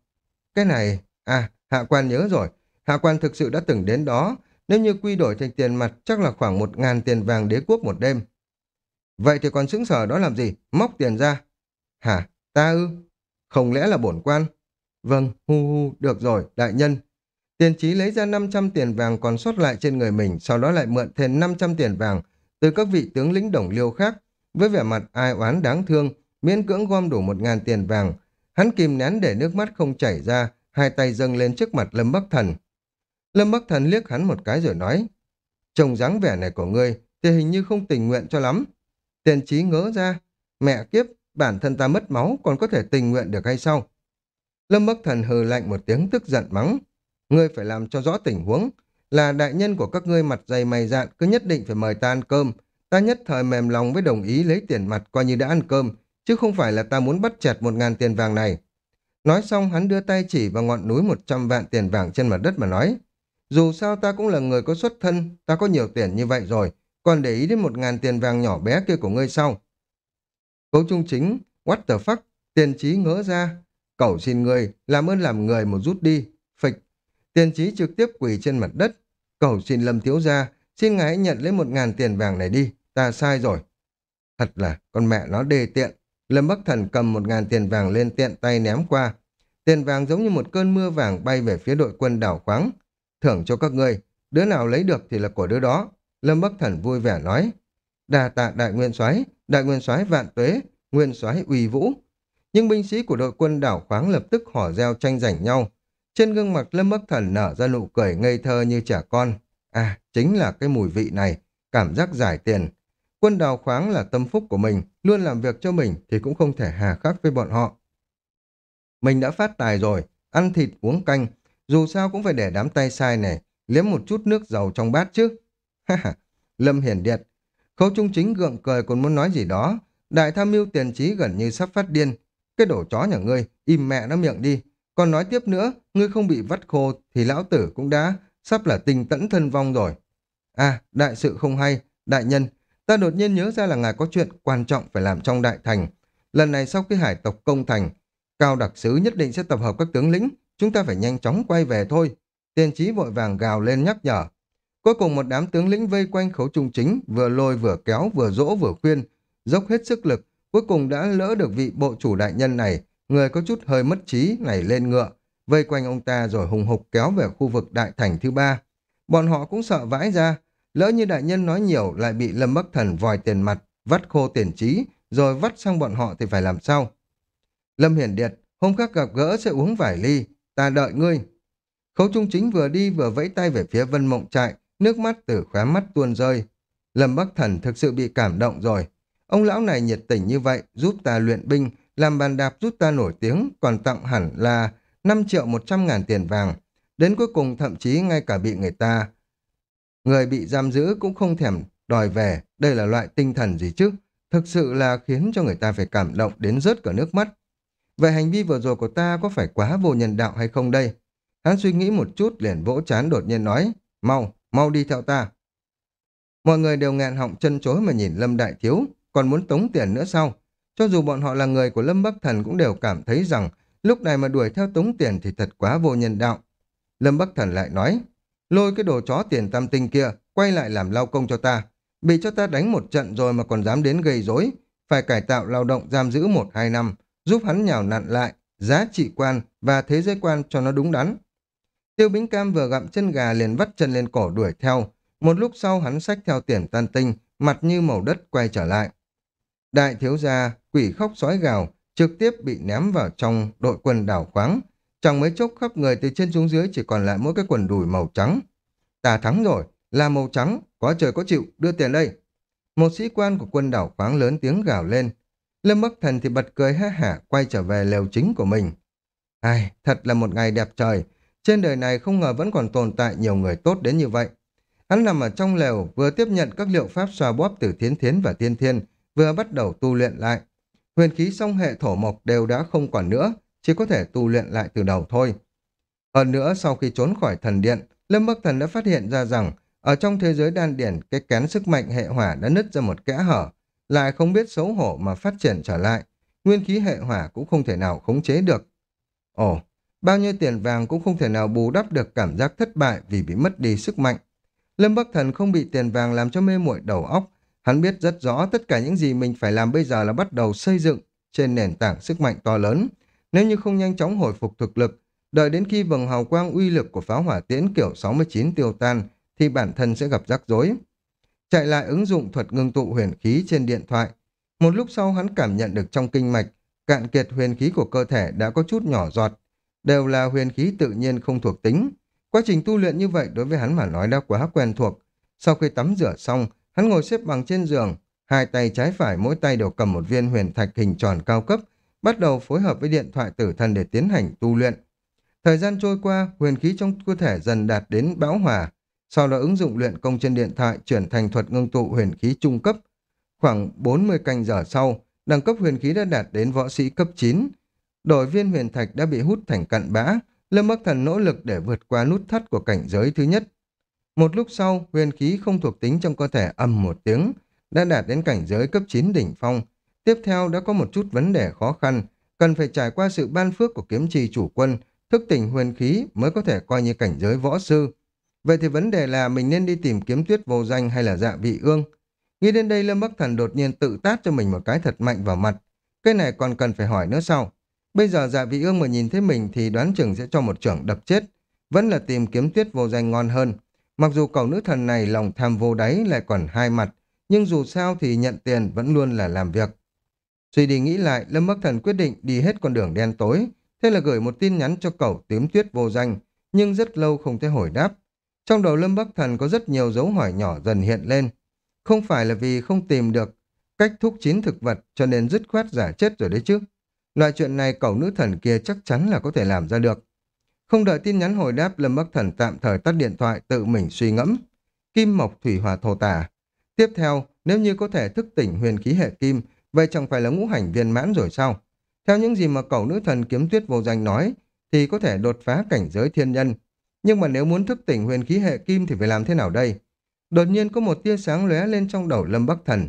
Cái này, à, hạ quan nhớ rồi, hạ quan thực sự đã từng đến đó, nếu như quy đổi thành tiền mặt chắc là khoảng một ngàn tiền vàng đế quốc một đêm. Vậy thì còn xứng sở đó làm gì? Móc tiền ra. Hả? Ta ư? Không lẽ là bổn quan? Vâng, hu hu, được rồi, đại nhân. Tiền trí lấy ra 500 tiền vàng còn sót lại trên người mình, sau đó lại mượn thêm 500 tiền vàng từ các vị tướng lĩnh đồng liêu khác. Với vẻ mặt ai oán đáng thương, miễn cưỡng gom đủ một ngàn tiền vàng. Hắn kìm nén để nước mắt không chảy ra, hai tay dâng lên trước mặt Lâm Bắc Thần. Lâm Bắc Thần liếc hắn một cái rồi nói, trông dáng vẻ này của ngươi thì hình như không tình nguyện cho lắm. Tiền trí ngỡ ra, mẹ kiếp, bản thân ta mất máu còn có thể tình nguyện được hay sao? Lâm Bắc Thần hừ lạnh một tiếng tức giận mắng. Ngươi phải làm cho rõ tình huống. Là đại nhân của các ngươi mặt dày mày dạn cứ nhất định phải mời ta ăn cơm. Ta nhất thời mềm lòng với đồng ý lấy tiền mặt coi như đã ăn cơm, chứ không phải là ta muốn bắt chẹt một ngàn tiền vàng này. Nói xong hắn đưa tay chỉ vào ngọn núi một trăm vạn tiền vàng trên mặt đất mà nói. Dù sao ta cũng là người có xuất thân, ta có nhiều tiền như vậy rồi, còn để ý đến một ngàn tiền vàng nhỏ bé kia của ngươi sau. Cấu trung chính, what the fuck, tiền trí ngỡ ra. Cầu xin ngươi, làm ơn làm người một rút đi. Phịch, tiền trí trực tiếp quỳ trên mặt đất. Cầu xin lâm thiếu gia, xin ngài hãy nhận lấy một ngàn tiền vàng này đi, ta sai rồi. Thật là, con mẹ nó đề tiện. Lâm Bắc Thần cầm một ngàn tiền vàng lên tiện tay ném qua. Tiền vàng giống như một cơn mưa vàng bay về phía đội quân đảo khoáng. Thưởng cho các ngươi, đứa nào lấy được thì là của đứa đó. Lâm Bắc Thần vui vẻ nói. Đà tạ đại nguyên soái đại nguyên soái vạn tuế, nguyên soái uy vũ. Nhưng binh sĩ của đội quân đảo khoáng lập tức hò reo tranh giành nhau. Trên gương mặt Lâm Bắc Thần nở ra nụ cười ngây thơ như trẻ con. À, chính là cái mùi vị này, cảm giác giải tiền. Quân đào khoáng là tâm phúc của mình, luôn làm việc cho mình thì cũng không thể hà khắc với bọn họ. Mình đã phát tài rồi, ăn thịt uống canh, dù sao cũng phải để đám tay sai này, liếm một chút nước dầu trong bát chứ. [laughs] Ha ha, Lâm Hiển Điệt, khấu trung chính gượng cười còn muốn nói gì đó, đại tham mưu tiền trí gần như sắp phát điên. Cái đổ chó nhà ngươi, im mẹ nó miệng đi, còn nói tiếp nữa, ngươi không bị vắt khô thì lão tử cũng đã sắp là tình tẫn thân vong rồi. À, đại sự không hay, đại nhân, ta đột nhiên nhớ ra là ngài có chuyện quan trọng phải làm trong đại thành. Lần này sau khi hải tộc công thành, cao đặc sứ nhất định sẽ tập hợp các tướng lĩnh, chúng ta phải nhanh chóng quay về thôi. Tiên trí vội vàng gào lên nhắc nhở. Cuối cùng một đám tướng lĩnh vây quanh khấu trung chính, vừa lôi vừa kéo, vừa dỗ vừa khuyên, dốc hết sức lực, cuối cùng đã lỡ được vị bộ chủ đại nhân này, người có chút hơi mất trí này lên ngựa, vây quanh ông ta rồi hùng hục kéo về khu vực đại thành thứ ba. Bọn họ cũng sợ vãi ra, lỡ như đại nhân nói nhiều lại bị Lâm Bắc Thần vòi tiền mặt, vắt khô tiền trí, rồi vắt sang bọn họ thì phải làm sao? Lâm Hiển Điệt, hôm khác gặp gỡ sẽ uống vài ly, ta đợi ngươi. Khấu Trung Chính vừa đi vừa vẫy tay về phía Vân Mộng Trại, nước mắt từ khóe mắt tuôn rơi. Lâm Bắc Thần thực sự bị cảm động rồi. Ông lão này nhiệt tình như vậy, giúp ta luyện binh, làm bàn đạp giúp ta nổi tiếng, còn tặng hẳn là 5 triệu 100 ngàn tiền vàng. Đến cuối cùng thậm chí ngay cả bị người ta, người bị giam giữ cũng không thèm đòi về. Đây là loại tinh thần gì chứ? Thực sự là khiến cho người ta phải cảm động đến rớt cả nước mắt. Vậy hành vi vừa rồi của ta có phải quá vô nhân đạo hay không đây? Hắn suy nghĩ một chút liền vỗ chán đột nhiên nói, mau, mau đi theo ta. Mọi người đều ngạn họng chân chối mà nhìn Lâm Đại Thiếu, còn muốn tống tiền nữa sao? Cho dù bọn họ là người của Lâm Bắc Thần cũng đều cảm thấy rằng lúc này mà đuổi theo tống tiền thì thật quá vô nhân đạo. Lâm Bắc Thần lại nói, lôi cái đồ chó tiền tam tinh kia, quay lại làm lao công cho ta. Bị cho ta đánh một trận rồi mà còn dám đến gây rối, phải cải tạo lao động giam giữ một hai năm, giúp hắn nhào nặn lại, giá trị quan và thế giới quan cho nó đúng đắn. Tiêu Bính Cam vừa gặm chân gà liền vắt chân lên cổ đuổi theo. Một lúc sau hắn xách theo tiền tan tinh, mặt như màu đất quay trở lại. Đại thiếu gia, quỷ khóc sói gào, trực tiếp bị ném vào trong đội quân đảo khoáng. Chẳng mấy chốc khắp người từ trên xuống dưới chỉ còn lại mỗi cái quần đùi màu trắng. Ta thắng rồi, là màu trắng, có trời có chịu, đưa tiền đây. Một sĩ quan của quân đảo khoáng lớn tiếng gào lên. Lâm Bắc Thần thì bật cười ha hả quay trở về lều chính của mình. Ai, thật là một ngày đẹp trời. Trên đời này không ngờ vẫn còn tồn tại nhiều người tốt đến như vậy. Hắn nằm ở trong lều vừa tiếp nhận các liệu pháp xoa bóp từ thiến thiến và tiên thiên, vừa bắt đầu tu luyện lại. Huyền khí song hệ thổ mộc đều đã không còn nữa, chỉ có thể tu luyện lại từ đầu thôi. Hơn nữa, sau khi trốn khỏi thần điện, Lâm Bắc Thần đã phát hiện ra rằng ở trong thế giới đan điển, cái kén sức mạnh hệ hỏa đã nứt ra một kẽ hở, lại không biết xấu hổ mà phát triển trở lại. Nguyên khí hệ hỏa cũng không thể nào khống chế được. Ồ, bao nhiêu tiền vàng cũng không thể nào bù đắp được cảm giác thất bại vì bị mất đi sức mạnh. Lâm Bắc Thần không bị tiền vàng làm cho mê muội đầu óc, hắn biết rất rõ tất cả những gì mình phải làm bây giờ là bắt đầu xây dựng trên nền tảng sức mạnh to lớn. Nếu như không nhanh chóng hồi phục thực lực, đợi đến khi vầng hào quang uy lực của pháo hỏa tiễn kiểu 69 tiêu tan, thì bản thân sẽ gặp rắc rối. Chạy lại ứng dụng thuật ngưng tụ huyền khí trên điện thoại. Một lúc sau hắn cảm nhận được trong kinh mạch, cạn kiệt huyền khí của cơ thể đã có chút nhỏ giọt. Đều là huyền khí tự nhiên không thuộc tính. Quá trình tu luyện như vậy đối với hắn mà nói đã quá quen thuộc. Sau khi tắm rửa xong, hắn ngồi xếp bằng trên giường, hai tay trái phải mỗi tay đều cầm một viên huyền thạch hình tròn cao cấp, bắt đầu phối hợp với điện thoại tử thần để tiến hành tu luyện. Thời gian trôi qua, huyền khí trong cơ thể dần đạt đến bão hòa, sau đó ứng dụng luyện công trên điện thoại chuyển thành thuật ngưng tụ huyền khí trung cấp. Khoảng 40 canh giờ sau, đẳng cấp huyền khí đã đạt đến võ sĩ cấp 9. đội viên huyền thạch đã bị hút thành cặn bã, Lâm Bắc Thần nỗ lực để vượt qua nút thắt của cảnh giới thứ nhất. Một lúc sau, huyền khí không thuộc tính trong cơ thể âm một tiếng, đã đạt đến cảnh giới cấp 9 đỉnh phong. Tiếp theo đã có một chút vấn đề khó khăn, cần phải trải qua sự ban phước của kiếm trì chủ quân, thức tỉnh huyền khí mới có thể coi như cảnh giới võ sư. Vậy thì vấn đề là mình nên đi tìm kiếm tuyết vô danh hay là dạ vị ương? Nghĩ đến đây Lâm Bắc Thần đột nhiên tự tát cho mình một cái thật mạnh vào mặt. Cái này còn cần phải hỏi nữa sau. Bây giờ dạ vị ương mà nhìn thấy mình thì đoán chừng sẽ cho một trưởng đập chết. Vẫn là tìm kiếm tuyết vô danh ngon hơn. Mặc dù cầu nữ thần này lòng tham vô đáy lại còn hai mặt, nhưng dù sao thì nhận tiền vẫn luôn là làm việc. Suy đi nghĩ lại, Lâm Bắc Thần quyết định đi hết con đường đen tối, thế là gửi một tin nhắn cho cậu tím tuyết vô danh, nhưng rất lâu không thấy hồi đáp. Trong đầu Lâm Bắc Thần có rất nhiều dấu hỏi nhỏ dần hiện lên. Không phải là vì không tìm được cách thúc chín thực vật cho nên dứt khoát giả chết rồi đấy chứ. Loại chuyện này cậu nữ thần kia chắc chắn là có thể làm ra được. Không đợi tin nhắn hồi đáp, Lâm Bắc Thần tạm thời tắt điện thoại tự mình suy ngẫm. Kim mộc thủy hỏa thổ tả. Tiếp theo, nếu như có thể thức tỉnh huyền khí hệ kim, vậy chẳng phải là ngũ hành viên mãn rồi sao? Theo những gì mà cậu nữ thần kiếm tuyết vô danh nói, thì có thể đột phá cảnh giới thiên nhân. Nhưng mà nếu muốn thức tỉnh huyền khí hệ kim thì phải làm thế nào đây? Đột nhiên có một tia sáng lóe lên trong đầu Lâm Bắc Thần.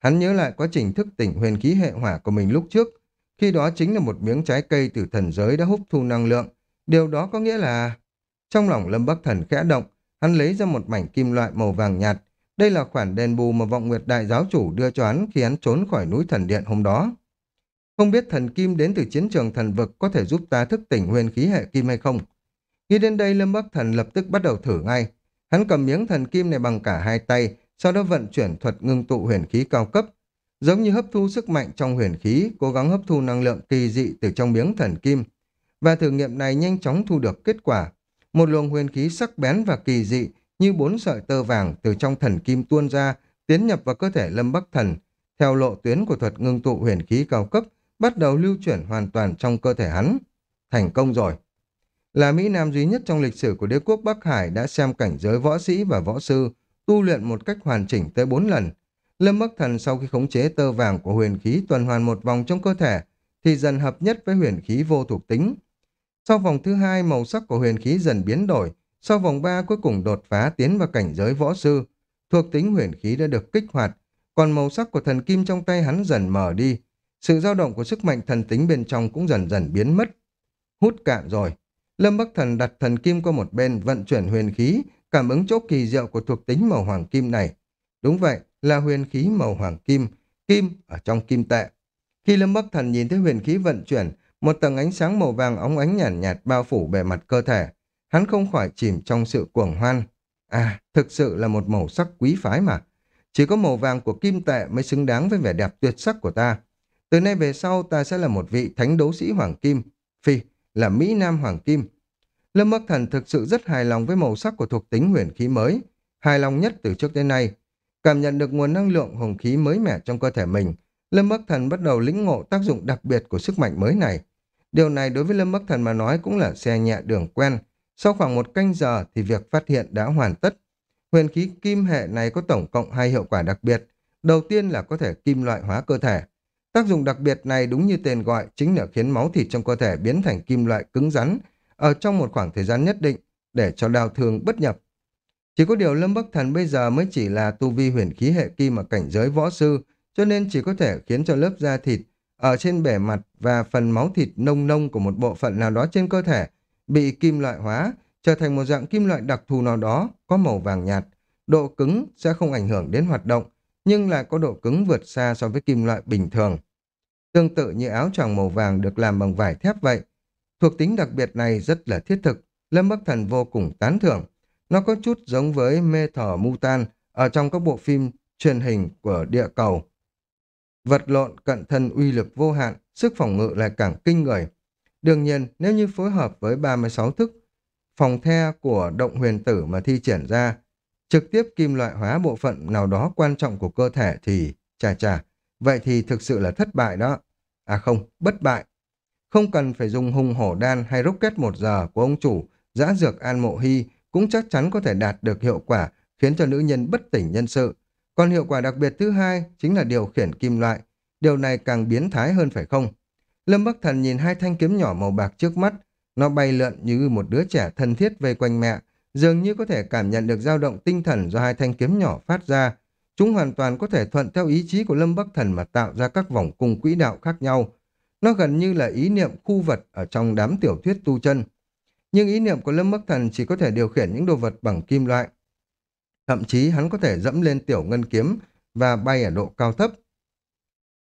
Hắn nhớ lại quá trình thức tỉnh huyền khí hệ hỏa của mình lúc trước. Khi đó chính là một miếng trái cây từ thần giới đã hút thu năng lượng, Điều đó có nghĩa là... Trong lòng Lâm Bắc Thần khẽ động, hắn lấy ra một mảnh kim loại màu vàng nhạt. Đây là khoản đền bù mà vọng nguyệt đại giáo chủ đưa cho hắn khi hắn trốn khỏi núi thần điện hôm đó. Không biết thần kim đến từ chiến trường thần vực có thể giúp ta thức tỉnh huyền khí hệ kim hay không? Nghĩ đến đây Lâm Bắc Thần lập tức bắt đầu thử ngay. Hắn cầm miếng thần kim này bằng cả hai tay, sau đó vận chuyển thuật ngưng tụ huyền khí cao cấp. Giống như hấp thu sức mạnh trong huyền khí, cố gắng hấp thu năng lượng kỳ dị từ trong miếng thần kim. Và thử nghiệm này nhanh chóng thu được kết quả. Một luồng huyền khí sắc bén và kỳ dị như bốn sợi tơ vàng từ trong thần kim tuôn ra, tiến nhập vào cơ thể Lâm Bắc Thần. Theo lộ tuyến của thuật ngưng tụ huyền khí cao cấp, bắt đầu lưu chuyển hoàn toàn trong cơ thể hắn. Thành công rồi. Là Mỹ Nam duy nhất trong lịch sử của đế quốc Bắc Hải đã xem cảnh giới võ sĩ và võ sư tu luyện một cách hoàn chỉnh tới bốn lần. Lâm Bắc Thần sau khi khống chế tơ vàng của huyền khí tuần hoàn một vòng trong cơ thể thì dần hợp nhất với huyền khí vô thuộc tính. Sau vòng thứ hai, màu sắc của huyền khí dần biến đổi. Sau vòng ba cuối cùng đột phá tiến vào cảnh giới võ sư. Thuộc tính huyền khí đã được kích hoạt, còn màu sắc của thần kim trong tay hắn dần mở đi. Sự dao động của sức mạnh thần tính bên trong cũng dần dần biến mất. Hút cạn rồi. Lâm Bắc Thần đặt thần kim qua một bên, vận chuyển huyền khí, cảm ứng chỗ kỳ diệu của thuộc tính màu hoàng kim này. Đúng vậy, là huyền khí màu hoàng kim, kim ở trong kim tệ. Khi Lâm Bắc Thần nhìn thấy huyền khí vận chuyển, một tầng ánh sáng màu vàng óng ánh nhàn nhạt, nhạt bao phủ bề mặt cơ thể. Hắn không khỏi chìm trong sự cuồng hoan. À, thực sự là một màu sắc quý phái mà. Chỉ có màu vàng của kim tệ mới xứng đáng với vẻ đẹp tuyệt sắc của ta. Từ nay về sau ta sẽ là một vị thánh đấu sĩ hoàng kim. Phi, là Mỹ Nam hoàng kim. Lâm Bắc Thần thực sự rất hài lòng với màu sắc của thuộc tính huyền khí mới. Hài lòng nhất từ trước đến nay. Cảm nhận được nguồn năng lượng hồng khí mới mẻ trong cơ thể mình, Lâm Bắc Thần bắt đầu lĩnh ngộ tác dụng đặc biệt của sức mạnh mới này. Điều này đối với Lâm Bắc Thần mà nói cũng là xe nhẹ đường quen. Sau khoảng một canh giờ thì việc phát hiện đã hoàn tất. Huyền khí kim hệ này có tổng cộng hai hiệu quả đặc biệt. Đầu tiên là có thể kim loại hóa cơ thể. Tác dụng đặc biệt này đúng như tên gọi, chính là khiến máu thịt trong cơ thể biến thành kim loại cứng rắn, ở trong một khoảng thời gian nhất định, để cho đau thương bất nhập. Chỉ có điều Lâm Bắc Thần bây giờ mới chỉ là tu vi huyền khí hệ kim ở cảnh giới võ sư, cho nên chỉ có thể khiến cho lớp da thịt ở trên bề mặt và phần máu thịt nông nông của một bộ phận nào đó trên cơ thể bị kim loại hóa, trở thành một dạng kim loại đặc thù nào đó có màu vàng nhạt. Độ cứng sẽ không ảnh hưởng đến hoạt động, nhưng lại có độ cứng vượt xa so với kim loại bình thường. Tương tự như áo choàng màu vàng được làm bằng vải thép vậy. Thuộc tính đặc biệt này rất là thiết thực, Lâm Bắc Thần vô cùng tán thưởng. Nó có chút giống với mê thở mutan ở trong các bộ phim truyền hình của địa cầu. Vật lộn cận thân uy lực vô hạn, sức phòng ngự lại càng kinh người. Đương nhiên, nếu như phối hợp với 36 thức phòng the của động huyền tử mà thi triển ra, trực tiếp kim loại hóa bộ phận nào đó quan trọng của cơ thể thì, chà chà, vậy thì thực sự là thất bại đó. À không, bất bại. Không cần phải dùng hùng hổ đan hay rocket một giờ của ông chủ, giã dược an mộ hy cũng chắc chắn có thể đạt được hiệu quả khiến cho nữ nhân bất tỉnh nhân sự. Còn hiệu quả đặc biệt thứ hai chính là điều khiển kim loại. Điều này càng biến thái hơn phải không? Lâm Bắc Thần nhìn hai thanh kiếm nhỏ màu bạc trước mắt. Nó bay lượn như một đứa trẻ thân thiết vây quanh mẹ. Dường như có thể cảm nhận được dao động tinh thần do hai thanh kiếm nhỏ phát ra. Chúng hoàn toàn có thể thuận theo ý chí của Lâm Bắc Thần mà tạo ra các vòng cung quỹ đạo khác nhau. Nó gần như là ý niệm khu vật ở trong đám tiểu thuyết tu chân. Nhưng ý niệm của Lâm Bắc Thần chỉ có thể điều khiển những đồ vật bằng kim loại. Thậm chí hắn có thể dẫm lên tiểu ngân kiếm và bay ở độ cao thấp.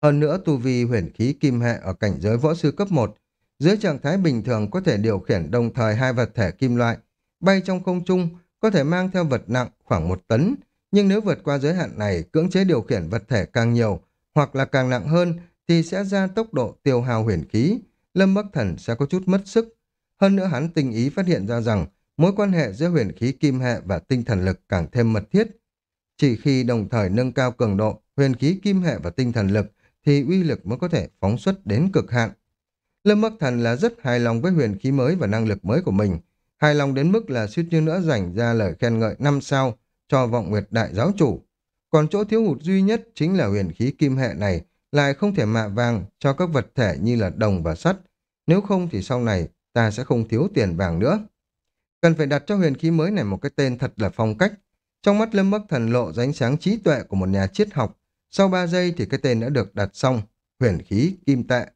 Hơn nữa tu vi huyền khí kim hệ ở cảnh giới võ sư cấp 1, dưới trạng thái bình thường có thể điều khiển đồng thời hai vật thể kim loại, bay trong không trung, có thể mang theo vật nặng khoảng một tấn, nhưng nếu vượt qua giới hạn này, cưỡng chế điều khiển vật thể càng nhiều, hoặc là càng nặng hơn, thì sẽ ra tốc độ tiêu hao huyền khí, Lâm Bắc Thần sẽ có chút mất sức. Hơn nữa hắn tinh ý phát hiện ra rằng mối quan hệ giữa huyền khí kim hệ và tinh thần lực càng thêm mật thiết. Chỉ khi đồng thời nâng cao cường độ, huyền khí kim hệ và tinh thần lực thì uy lực mới có thể phóng xuất đến cực hạn. Lâm Bắc Thần là rất hài lòng với huyền khí mới và năng lực mới của mình, hài lòng đến mức là suýt như nữa dành ra lời khen ngợi năm sao cho vọng nguyệt đại giáo chủ. Còn chỗ thiếu hụt duy nhất chính là huyền khí kim hệ này lại không thể mạ vàng cho các vật thể như là đồng và sắt. Nếu không thì sau này ta sẽ không thiếu tiền vàng nữa. Cần phải đặt cho huyền khí mới này một cái tên thật là phong cách. Trong mắt Lâm Bắc Thần lộ ánh sáng trí tuệ của một nhà triết học. Sau 3 giây thì cái tên đã được đặt xong, huyền khí kim tệ.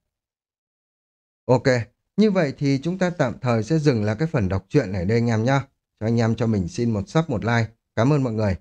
Ok, như vậy thì chúng ta tạm thời sẽ dừng là cái phần đọc truyện này đây anh em nhé. Cho anh em cho mình xin một sub một like. Cảm ơn mọi người.